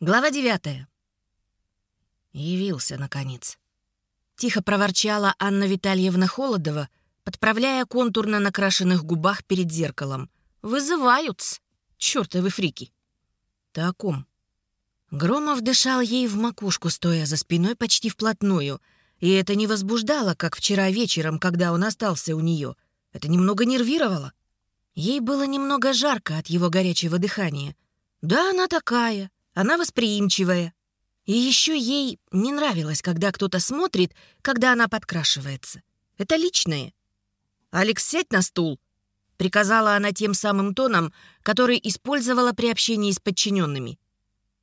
Глава девятая. Явился, наконец. Тихо проворчала Анна Витальевна Холодова, подправляя контур на накрашенных губах перед зеркалом. «Вызывают-с! Чёртовы фрики!» «Ты о ком?» Громов дышал ей в макушку, стоя за спиной почти вплотную, и это не возбуждало, как вчера вечером, когда он остался у нее. Это немного нервировало. Ей было немного жарко от его горячего дыхания. Да, она такая, она восприимчивая. И еще ей не нравилось, когда кто-то смотрит, когда она подкрашивается. Это личное. «Алекс, сядь на стул», — приказала она тем самым тоном, который использовала при общении с подчиненными.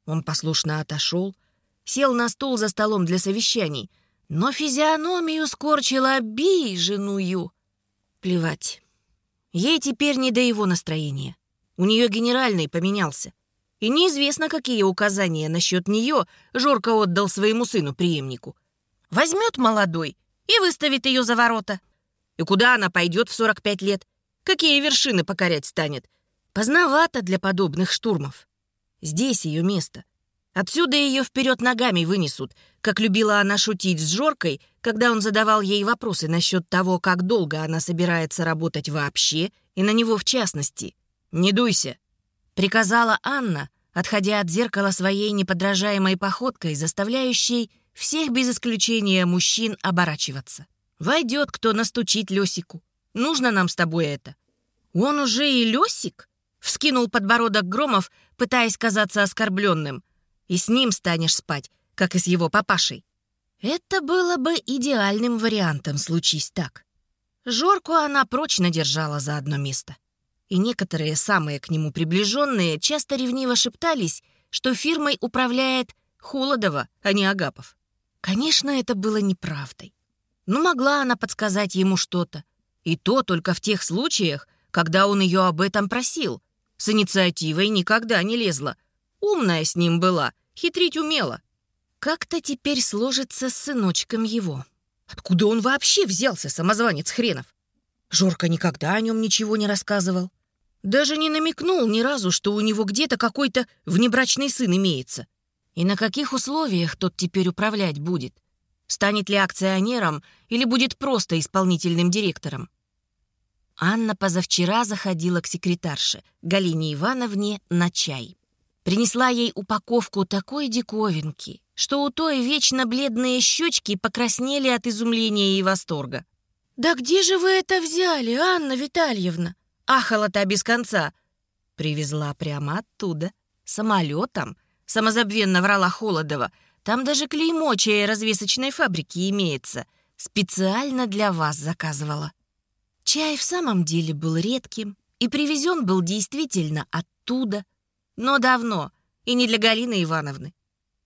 Он послушно отошел, сел на стул за столом для совещаний, но физиономию скорчила обиженную. Плевать. Ей теперь не до его настроения. У нее генеральный поменялся. И неизвестно, какие указания насчет нее Жорка отдал своему сыну-преемнику. Возьмет молодой и выставит ее за ворота. И куда она пойдет в 45 лет? Какие вершины покорять станет? Поздновато для подобных штурмов. Здесь ее место. Отсюда ее вперед ногами вынесут, как любила она шутить с Жоркой, когда он задавал ей вопросы насчет того, как долго она собирается работать вообще и на него в частности. «Не дуйся», приказала Анна, отходя от зеркала своей неподражаемой походкой, заставляющей всех без исключения мужчин оборачиваться. «Войдет кто настучить Лёсику. Нужно нам с тобой это». «Он уже и Лёсик?» — вскинул подбородок Громов, пытаясь казаться оскорбленным. «И с ним станешь спать, как и с его папашей». Это было бы идеальным вариантом, случись так. Жорку она прочно держала за одно место и некоторые самые к нему приближенные часто ревниво шептались, что фирмой управляет Холодова, а не Агапов. Конечно, это было неправдой. Но могла она подсказать ему что-то. И то только в тех случаях, когда он ее об этом просил. С инициативой никогда не лезла. Умная с ним была, хитрить умела. Как-то теперь сложится с сыночком его. Откуда он вообще взялся, самозванец хренов? Жорка никогда о нем ничего не рассказывал. Даже не намекнул ни разу, что у него где-то какой-то внебрачный сын имеется. И на каких условиях тот теперь управлять будет? Станет ли акционером или будет просто исполнительным директором? Анна позавчера заходила к секретарше, Галине Ивановне, на чай. Принесла ей упаковку такой диковинки, что у той вечно бледные щечки покраснели от изумления и восторга. «Да где же вы это взяли, Анна Витальевна?» Ахала-то без конца. Привезла прямо оттуда, самолетом. Самозабвенно врала Холодова. Там даже клеймо чьей развесочной фабрики имеется. Специально для вас заказывала. Чай в самом деле был редким, и привезен был действительно оттуда. Но давно, и не для Галины Ивановны.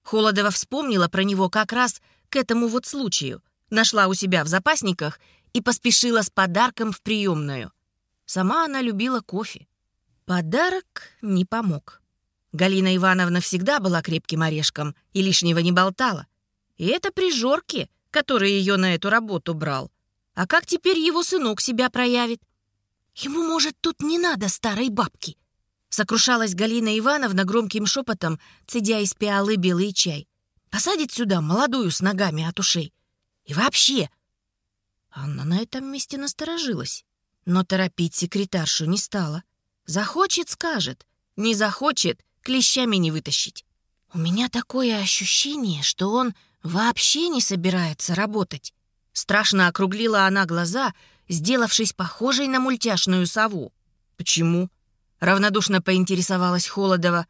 Холодова вспомнила про него как раз к этому вот случаю. Нашла у себя в запасниках и поспешила с подарком в приемную. Сама она любила кофе. Подарок не помог. Галина Ивановна всегда была крепким орешком и лишнего не болтала. И это при Жорке, который ее на эту работу брал. А как теперь его сынок себя проявит? Ему, может, тут не надо старой бабки. Сокрушалась Галина Ивановна громким шепотом, цедя из пиалы белый чай. Посадит сюда молодую с ногами от ушей. И вообще... Анна на этом месте насторожилась. Но торопить секретаршу не стала. Захочет — скажет. Не захочет — клещами не вытащить. У меня такое ощущение, что он вообще не собирается работать. Страшно округлила она глаза, сделавшись похожей на мультяшную сову. «Почему?» — равнодушно поинтересовалась Холодова.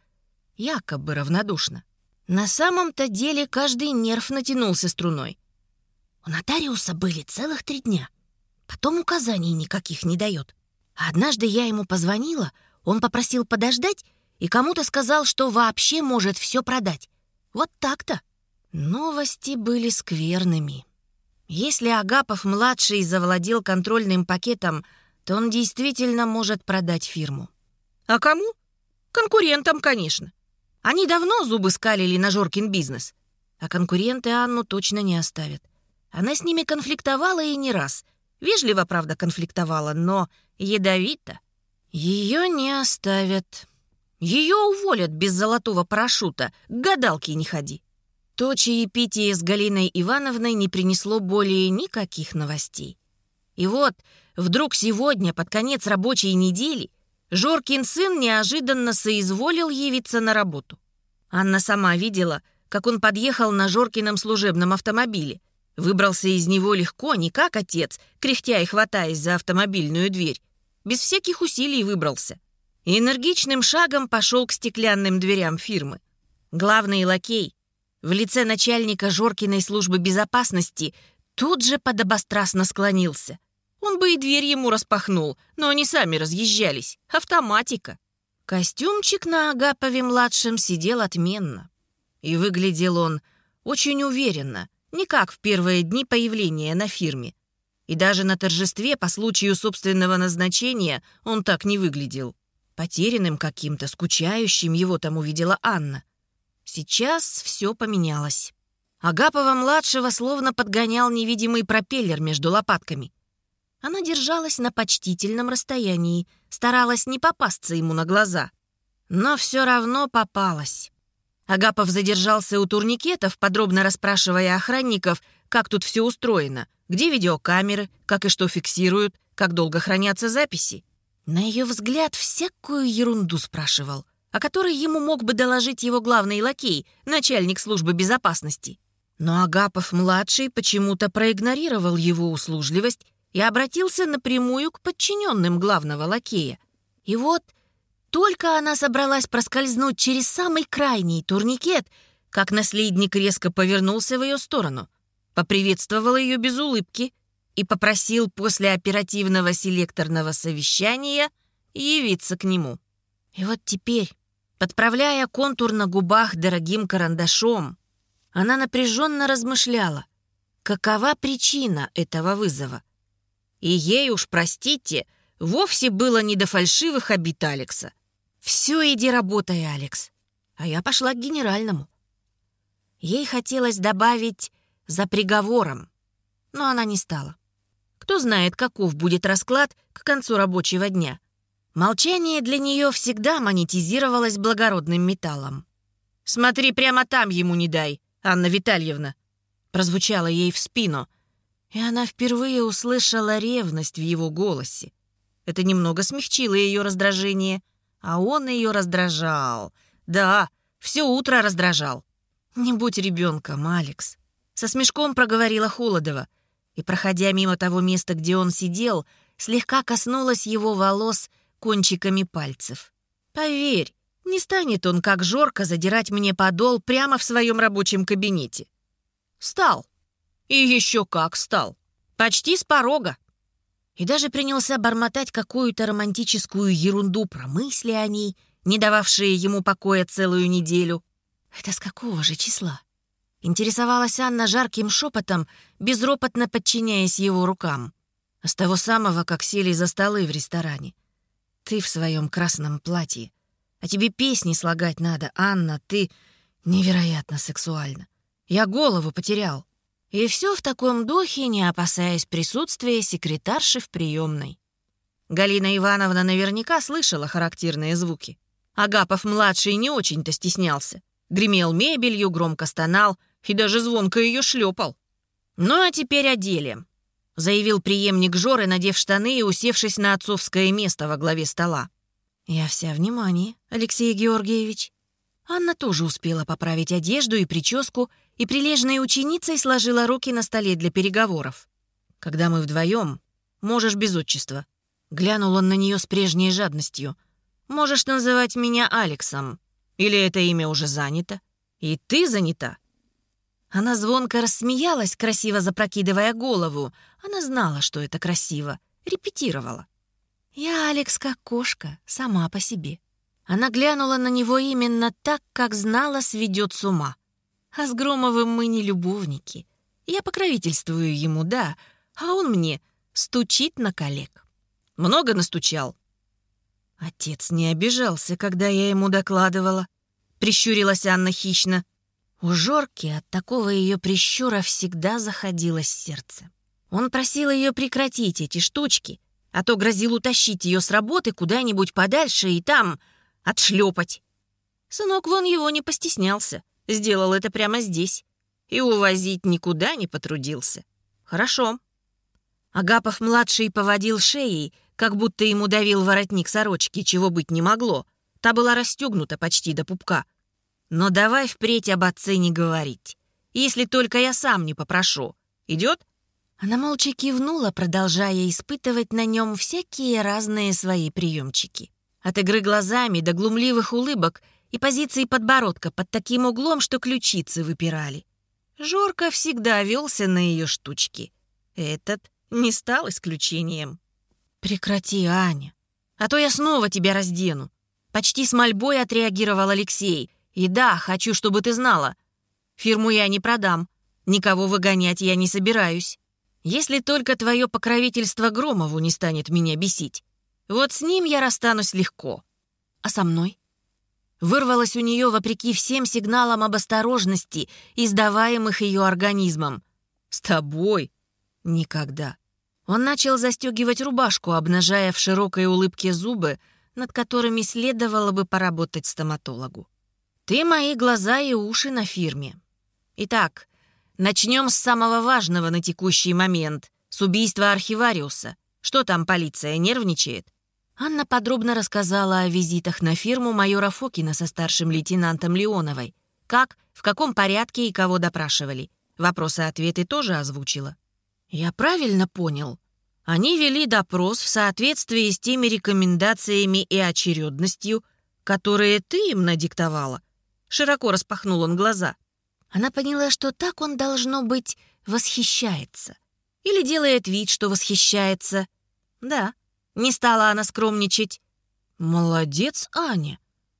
Якобы равнодушно. На самом-то деле каждый нерв натянулся струной. У нотариуса были целых три дня — Потом указаний никаких не дает. Однажды я ему позвонила, он попросил подождать и кому-то сказал, что вообще может все продать. Вот так-то. Новости были скверными. Если Агапов-младший завладел контрольным пакетом, то он действительно может продать фирму. А кому? Конкурентам, конечно. Они давно зубы скалили на Жоркин бизнес. А конкуренты Анну точно не оставят. Она с ними конфликтовала и не раз — Вежливо, правда, конфликтовала, но ядовито. Ее не оставят. Ее уволят без золотого парашюта, к гадалке не ходи. То чаепитие с Галиной Ивановной не принесло более никаких новостей. И вот вдруг сегодня, под конец рабочей недели, Жоркин сын неожиданно соизволил явиться на работу. Анна сама видела, как он подъехал на Жоркином служебном автомобиле. Выбрался из него легко, не как отец, кряхтя и хватаясь за автомобильную дверь. Без всяких усилий выбрался. И энергичным шагом пошел к стеклянным дверям фирмы. Главный лакей в лице начальника Жоркиной службы безопасности тут же подобострастно склонился — он бы и дверь ему распахнул, но они сами разъезжались. Автоматика. Костюмчик на Агапове-младшем сидел отменно. И выглядел он очень уверенно, не как в первые дни появления на фирме. И даже на торжестве по случаю собственного назначения он так не выглядел. Потерянным каким-то, скучающим его там увидела Анна. Сейчас все поменялось. Агапова-младшего словно подгонял невидимый пропеллер между лопатками. Она держалась на почтительном расстоянии, старалась не попасться ему на глаза. Но все равно попалась. Агапов задержался у турникетов, подробно расспрашивая охранников, как тут все устроено, где видеокамеры, как и что фиксируют, как долго хранятся записи. На ее взгляд всякую ерунду спрашивал, о которой ему мог бы доложить его главный лакей, начальник службы безопасности. Но Агапов-младший почему-то проигнорировал его услужливость и обратился напрямую к подчиненным главного лакея. И вот только она собралась проскользнуть через самый крайний турникет, как наследник резко повернулся в ее сторону, поприветствовал ее без улыбки и попросил после оперативного селекторного совещания явиться к нему. И вот теперь, подправляя контур на губах дорогим карандашом, она напряженно размышляла, какова причина этого вызова. И ей уж, простите, вовсе было не до фальшивых обид Алекса. «Все, иди работай, Алекс». А я пошла к генеральному. Ей хотелось добавить «за приговором», но она не стала. Кто знает, каков будет расклад к концу рабочего дня. Молчание для нее всегда монетизировалось благородным металлом. «Смотри, прямо там ему не дай, Анна Витальевна», прозвучало ей в спину — и она впервые услышала ревность в его голосе. Это немного смягчило ее раздражение, а он ее раздражал. Да, все утро раздражал. «Не будь ребенком, Алекс», — со смешком проговорила Холодова, и, проходя мимо того места, где он сидел, слегка коснулась его волос кончиками пальцев. «Поверь, не станет он, как Жорка, задирать мне подол прямо в своем рабочем кабинете». «Стал», и еще как стал. Почти с порога. И даже принялся бормотать какую-то романтическую ерунду про мысли о ней, не дававшие ему покоя целую неделю. Это с какого же числа? Интересовалась Анна жарким шепотом, безропотно подчиняясь его рукам. С того самого, как сели за столы в ресторане. Ты в своем красном платье. А тебе песни слагать надо, Анна, ты невероятно сексуальна. Я голову потерял. И все в таком духе, не опасаясь присутствия секретарши в приемной. Галина Ивановна наверняка слышала характерные звуки. Агапов-младший не очень-то стеснялся. Гремел мебелью, громко стонал и даже звонко ее шлепал. «Ну а теперь о деле», — заявил преемник Жоры, надев штаны и усевшись на отцовское место во главе стола. «Я вся внимание, Алексей Георгиевич». Анна тоже успела поправить одежду и прическу и прилежной ученицей сложила руки на столе для переговоров. «Когда мы вдвоем, можешь без отчества». Глянул он на нее с прежней жадностью. «Можешь называть меня Алексом. Или это имя уже занято? И ты занята?» Она звонко рассмеялась, красиво запрокидывая голову. Она знала, что это красиво. Репетировала. «Я Алекс как кошка, сама по себе». Она глянула на него именно так, как знала, сведет с ума. А с Громовым мы не любовники. Я покровительствую ему, да, а он мне стучит на коллег. Много настучал. Отец не обижался, когда я ему докладывала. Прищурилась Анна хищно. У Жорки от такого ее прищура всегда заходилось сердце. Он просил ее прекратить эти штучки, а то грозил утащить ее с работы куда-нибудь подальше и там... отшлепать. Сынок вон его не постеснялся, сделал это прямо здесь. И увозить никуда не потрудился. Хорошо. Агапов-младший поводил шеей, как будто ему давил воротник сорочки, чего быть не могло. Та была расстегнута почти до пупка. Но давай впредь об отце не говорить. Если только я сам не попрошу. Идет? Она молча кивнула, продолжая испытывать на нем всякие разные свои приемчики. От игры глазами до глумливых улыбок и позиции подбородка под таким углом, что ключицы выпирали. Жорка всегда велся на ее штучки. Этот не стал исключением. «Прекрати, Аня, а то я снова тебя раздену». Почти с мольбой отреагировал Алексей. «И да, хочу, чтобы ты знала. Фирму я не продам. Никого выгонять я не собираюсь. Если только твое покровительство Громову не станет меня бесить. Вот с ним я расстанусь легко. А со мной? Вырвалось у нее вопреки всем сигналам об осторожности, издаваемых ее организмом. С тобой? Никогда. Он начал застегивать рубашку, обнажая в широкой улыбке зубы, над которыми следовало бы поработать стоматологу. «Ты мои глаза и уши на фирме. Итак, Начнем с самого важного на текущий момент, с убийства архивариуса. Что там полиция, нервничает? Анна подробно рассказала о визитах на фирму майора Фокина со старшим лейтенантом Леоновой. Как, в каком порядке и кого допрашивали. Вопросы-ответы тоже озвучила. «Я правильно понял?» Они вели допрос в соответствии с теми рекомендациями и очередностью, которые ты им надиктовала. Широко распахнул он глаза. Она поняла, что так он, должно быть, восхищается. Или делает вид, что восхищается. Да, не стала она скромничать. «Молодец, Аня.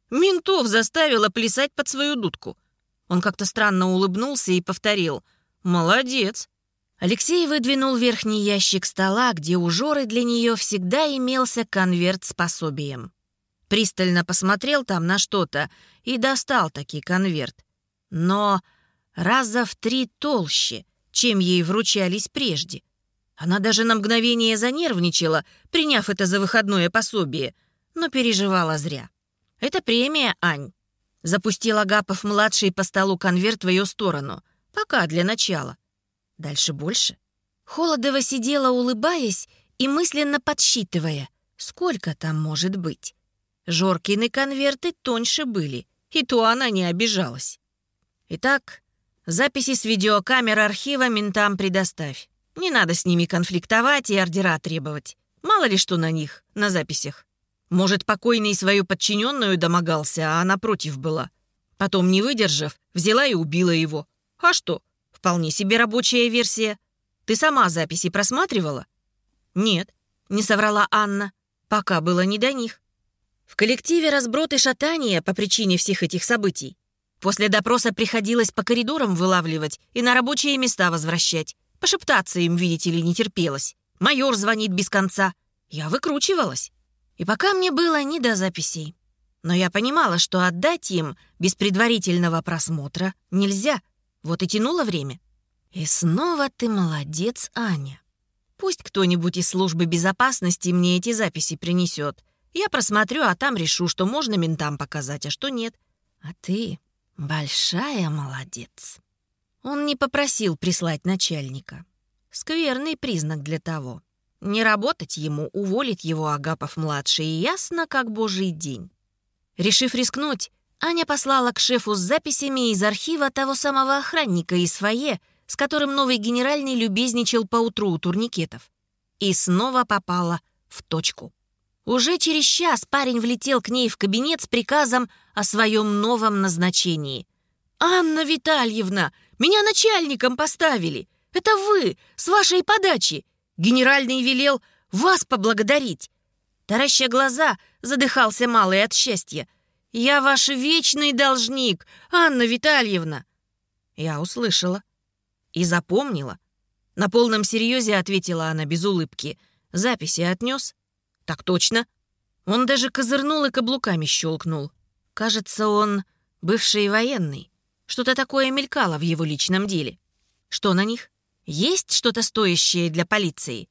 Ментов заставила плясать под свою дудку». Он как-то странно улыбнулся и повторил «Молодец». Алексей выдвинул верхний ящик стола, где у Жоры для нее всегда имелся конверт с пособием. Пристально посмотрел там на что-то и достал таки конверт. Но раза в три толще, чем ей вручались прежде. Она даже на мгновение занервничала, приняв это за выходное пособие, но переживала зря. «Это премия, Ань», — запустил Агапов-младший по столу конверт в ее сторону. «Пока, для начала. Дальше больше». Холодова сидела, улыбаясь и мысленно подсчитывая, сколько там может быть. Жоркины конверты тоньше были, и то она не обижалась. Итак, Записи с видеокамер архива ментам предоставь. Не надо с ними конфликтовать и ордера требовать. Мало ли что на них, на записях. Может, покойный свою подчиненную домогался, а она против была. Потом, не выдержав, взяла и убила его. А что? Вполне себе рабочая версия. Ты сама записи просматривала? Нет, не соврала Анна. Пока было не до них. В коллективе разброд шатания по причине всех этих событий. После допроса приходилось по коридорам вылавливать и на рабочие места возвращать. Пошептаться им, видите ли, не терпелось. Майор звонит без конца. Я выкручивалась. И пока мне было не до записей. Но я понимала, что отдать им без предварительного просмотра нельзя. Вот и тянуло время. И снова ты молодец, Аня. Пусть кто-нибудь из службы безопасности мне эти записи принесет. Я просмотрю, а там решу, что можно ментам показать, а что нет. А ты Большая молодец. Он не попросил прислать начальника. Скверный признак для того. Не работать ему, уволить его Агапов-младший, ясно, как божий день. Решив рискнуть, Аня послала к шефу с записями из архива того самого охранника из фойе, с которым новый генеральный любезничал поутру у турникетов. И снова попала в точку. Уже через час парень влетел к ней в кабинет с приказом о своем новом назначении. «Анна Витальевна, меня начальником поставили. Это вы, с вашей подачи. Генеральный велел вас поблагодарить». Тараща глаза, задыхался малый от счастья. «Я ваш вечный должник, Анна Витальевна!» Я услышала и запомнила. На полном серьезе ответила она без улыбки. Записи отнес. «Так точно». Он даже козырнул и каблуками щелкнул. Кажется, он бывший военный. Что-то такое мелькало в его личном деле. Что на них? Есть что-то стоящее для полиции?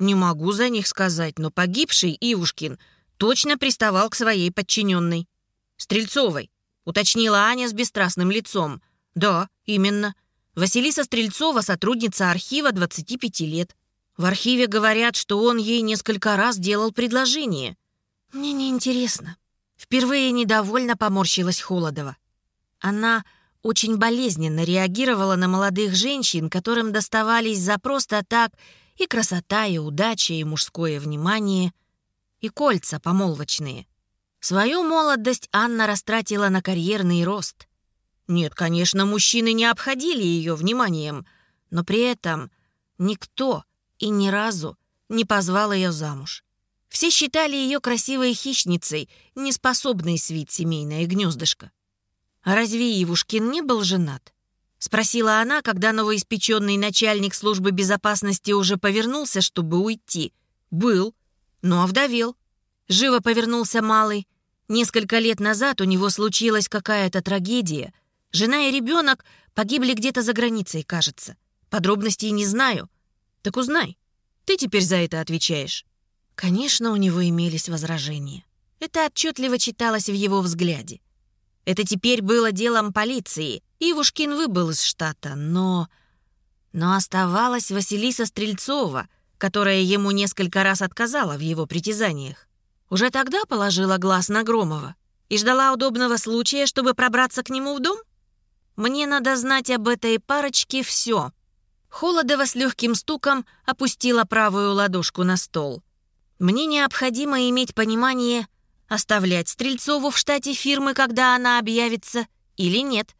Не могу за них сказать, но погибший Ивушкин точно приставал к своей подчиненной. Стрельцовой, уточнила Аня с бесстрастным лицом. Да, именно. Василиса Стрельцова сотрудница архива 25 лет. В архиве говорят, что он ей несколько раз делал предложение. Мне не интересно. Впервые недовольно поморщилась Холодова. Она очень болезненно реагировала на молодых женщин, которым доставались за просто так и красота, и удача, и мужское внимание, и кольца помолвочные. Свою молодость Анна растратила на карьерный рост. Нет, конечно, мужчины не обходили ее вниманием, но при этом никто и ни разу не позвал ее замуж. Все считали ее красивой хищницей, неспособной свить семейное гнездышко. А разве Ивушкин не был женат? Спросила она, когда новоиспеченный начальник службы безопасности уже повернулся, чтобы уйти. Был, но овдовел. Живо повернулся малый. Несколько лет назад у него случилась какая-то трагедия. Жена и ребенок погибли где-то за границей, кажется. Подробностей не знаю. Так узнай. Ты теперь за это отвечаешь. Конечно, у него имелись возражения. Это отчетливо читалось в его взгляде. Это теперь было делом полиции. Ивушкин выбыл из штата, но... Но оставалась Василиса Стрельцова, которая ему несколько раз отказала в его притязаниях. Уже тогда положила глаз на Громова и ждала удобного случая, чтобы пробраться к нему в дом? Мне надо знать об этой парочке все. Холодова с легким стуком опустила правую ладошку на стол. Мне необходимо иметь понимание, оставлять Стрельцову в штате фирмы, когда она объявится, или нет.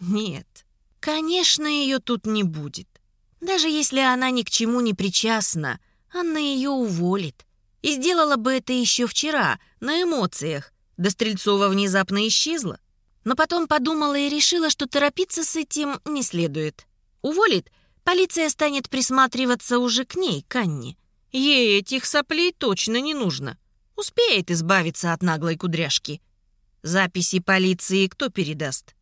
Нет, конечно, ее тут не будет. Даже если она ни к чему не причастна, Анна ее уволит. И сделала бы это еще вчера, на эмоциях. Да Стрельцова внезапно исчезла. Но потом подумала и решила, что торопиться с этим не следует. Уволит, полиция станет присматриваться уже к ней, к Анне. Ей этих соплей точно не нужно. Успеет избавиться от наглой кудряшки. Записи полиции кто передаст?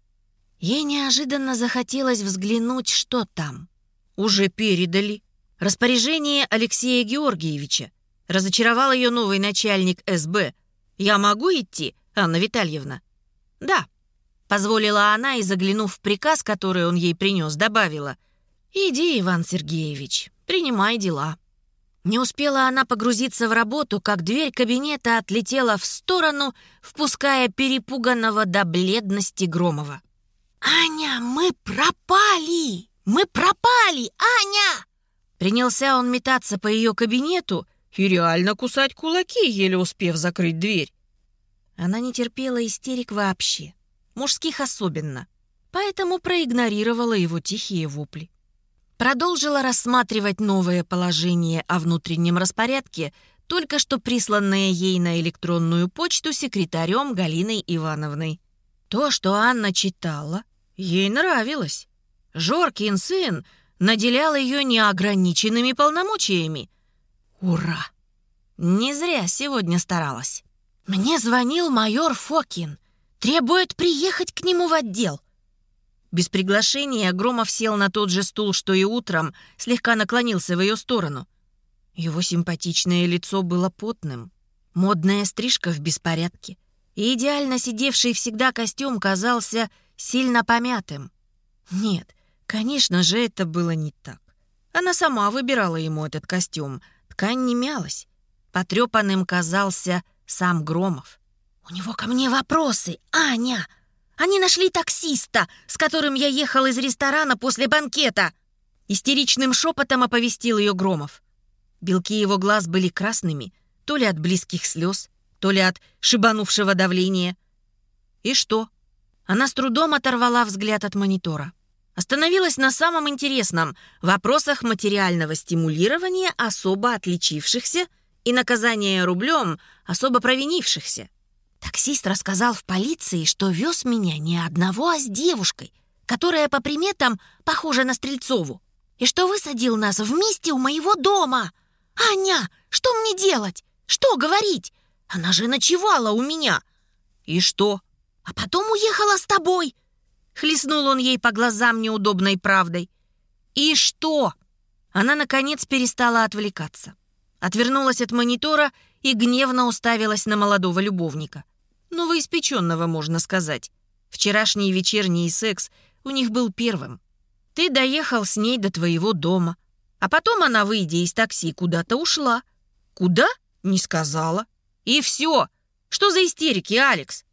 Ей неожиданно захотелось взглянуть, что там. Уже передали. Распоряжение Алексея Георгиевича. Разочаровал ее новый начальник СБ. «Я могу идти, Анна Витальевна?» «Да», — позволила она и, заглянув в приказ, который он ей принес, добавила. «Иди, Иван Сергеевич, принимай дела». Не успела она погрузиться в работу, как дверь кабинета отлетела в сторону, впуская перепуганного до бледности Громова. «Аня, мы пропали! Мы пропали! Аня!» Принялся он метаться по ее кабинету и реально кусать кулаки, еле успев закрыть дверь. Она не терпела истерик вообще, мужских особенно, поэтому проигнорировала его тихие вопли продолжила рассматривать новое положение о внутреннем распорядке, только что присланное ей на электронную почту секретарем Галиной Ивановной. То, что Анна читала, ей нравилось. Жоркин сын наделял ее неограниченными полномочиями. Ура! Не зря сегодня старалась. Мне звонил майор Фокин. Требует приехать к нему в отдел. Без приглашения Громов сел на тот же стул, что и утром, слегка наклонился в ее сторону. Его симпатичное лицо было потным, модная стрижка в беспорядке, и идеально сидевший всегда костюм казался сильно помятым. Нет, конечно же, это было не так. Она сама выбирала ему этот костюм, ткань не мялась. Потрепанным казался сам Громов. «У него ко мне вопросы, Аня!» Они нашли таксиста, с которым я ехал из ресторана после банкета!» Истеричным шепотом оповестил ее Громов. Белки его глаз были красными, то ли от близких слез, то ли от шибанувшего давления. И что? Она с трудом оторвала взгляд от монитора. Остановилась на самом интересном — вопросах материального стимулирования особо отличившихся и наказания рублем особо провинившихся. Таксист рассказал в полиции, что вез меня не одного, а с девушкой, которая по приметам похожа на Стрельцову, и что высадил нас вместе у моего дома. Аня, что мне делать? Что говорить? Она же ночевала у меня. И что? А потом уехала с тобой. Хлестнул он ей по глазам неудобной правдой. И что? Она, наконец, перестала отвлекаться. отвернулась от монитора и гневно уставилась на молодого любовника. Новоиспеченного, можно сказать. Вчерашний вечерний секс у них был первым. Ты доехал с ней до твоего дома, а потом она, выйдя из такси, куда-то ушла. Куда? Не сказала. И все. Что за истерики, Алекс?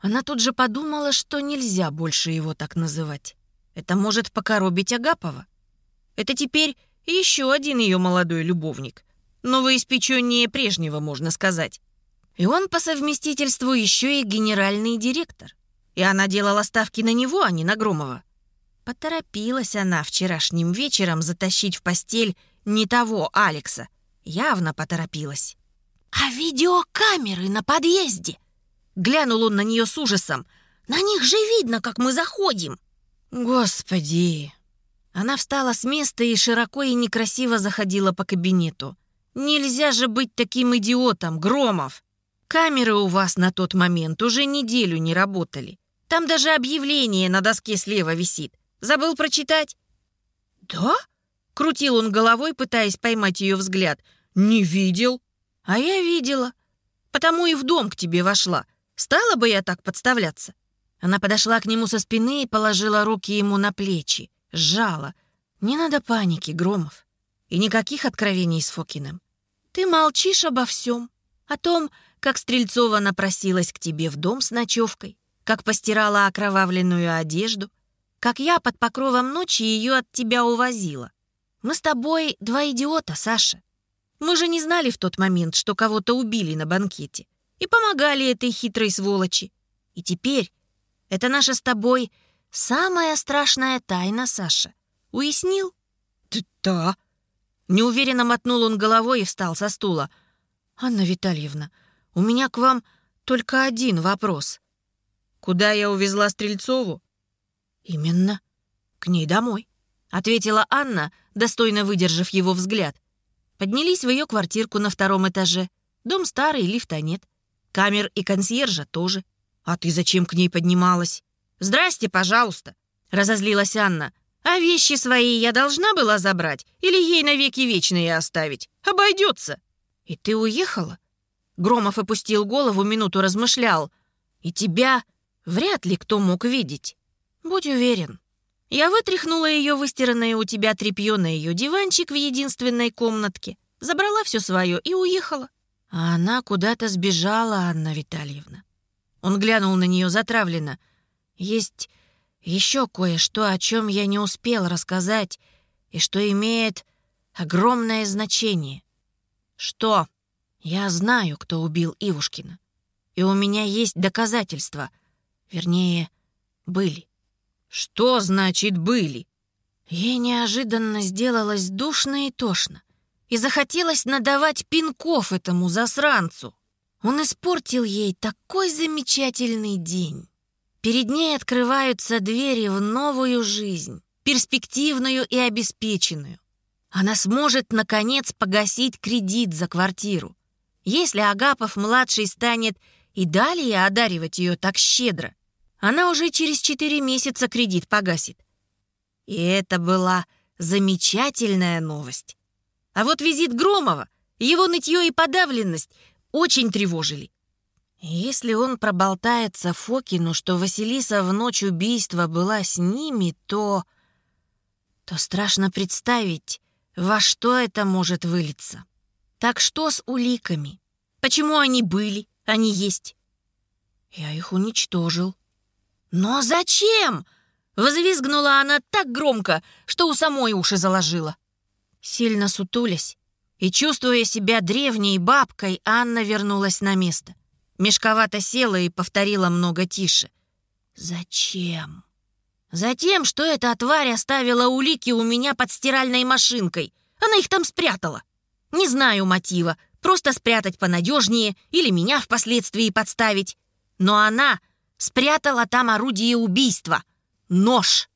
Она тут же подумала, что нельзя больше его так называть. Это может покоробить Агапова. Это теперь еще один ее молодой любовник. Новоиспеченнее прежнего, можно сказать. И он по совместительству еще и генеральный директор. И она делала ставки на него, а не на Громова. Поторопилась она вчерашним вечером затащить в постель не того Алекса. Явно поторопилась. «А видеокамеры на подъезде?» Глянул он на нее с ужасом. «На них же видно, как мы заходим!» «Господи!» Она встала с места и широко и некрасиво заходила по кабинету. «Нельзя же быть таким идиотом, Громов! Камеры у вас на тот момент уже неделю не работали. Там даже объявление на доске слева висит. Забыл прочитать?» «Да?» — крутил он головой, пытаясь поймать ее взгляд. «Не видел». «А я видела. Потому и в дом к тебе вошла. Стала бы я так подставляться?» Она подошла к нему со спины и положила руки ему на плечи. Сжала. «Не надо паники, Громов. И никаких откровений с Фокиным. Ты молчишь обо всем. О том, как Стрельцова напросилась к тебе в дом с ночевкой, как постирала окровавленную одежду, как я под покровом ночи ее от тебя увозила. Мы с тобой два идиота, Саша. Мы же не знали в тот момент, что кого-то убили на банкете. И помогали этой хитрой сволочи. И теперь это наша с тобой самая страшная тайна, Саша. Уяснил? Да. Неуверенно мотнул он головой и встал со стула. «Анна Витальевна, у меня к вам только один вопрос. Куда я увезла Стрельцову?» «Именно. К ней домой», — ответила Анна, достойно выдержав его взгляд. Поднялись в ее квартирку на втором этаже. Дом старый, лифта нет. Камер и консьержа тоже. А ты зачем к ней поднималась? «Здрасте, пожалуйста», — разозлилась Анна. «А вещи свои я должна была забрать или ей навеки вечные оставить? Обойдется». «И ты уехала?» Громов опустил голову, минуту размышлял. «И тебя вряд ли кто мог видеть. Будь уверен, я вытряхнула ее выстиранное у тебя тряпье на ее диванчик в единственной комнатке, забрала все свое и уехала. А она куда-то сбежала, Анна Витальевна. Он глянул на нее затравленно. Есть еще кое-что, о чем я не успел рассказать, и что имеет огромное значение. Что? Я знаю, кто убил Ивушкина. И у меня есть доказательства. Вернее, были. Что значит «были»? Ей неожиданно сделалось душно и тошно. И захотелось надавать пинков этому засранцу. Он испортил ей такой замечательный день. Перед ней открываются двери в новую жизнь, перспективную и обеспеченную. Она сможет, наконец, погасить кредит за квартиру. Если Агапов-младший станет и далее одаривать ее так щедро, она уже через четыре месяца кредит погасит. И это была замечательная новость. А вот визит Громова, его нытье и подавленность очень тревожили. Если он проболтается Фокину, что Василиса в ночь убийства была с ними, то... то страшно представить, во что это может вылиться. Так что с уликами? Почему они были, они есть? Я их уничтожил. Но зачем? Возвизгнула она так громко, что у самой уши заложила. Сильно сутулясь и чувствуя себя древней бабкой, Анна вернулась на место. Мешковато села и повторила много тише. «Зачем?» «Затем, что эта тварь оставила улики у меня под стиральной машинкой. Она их там спрятала. Не знаю мотива, просто спрятать понадежнее или меня впоследствии подставить. Но она спрятала там орудие убийства — нож.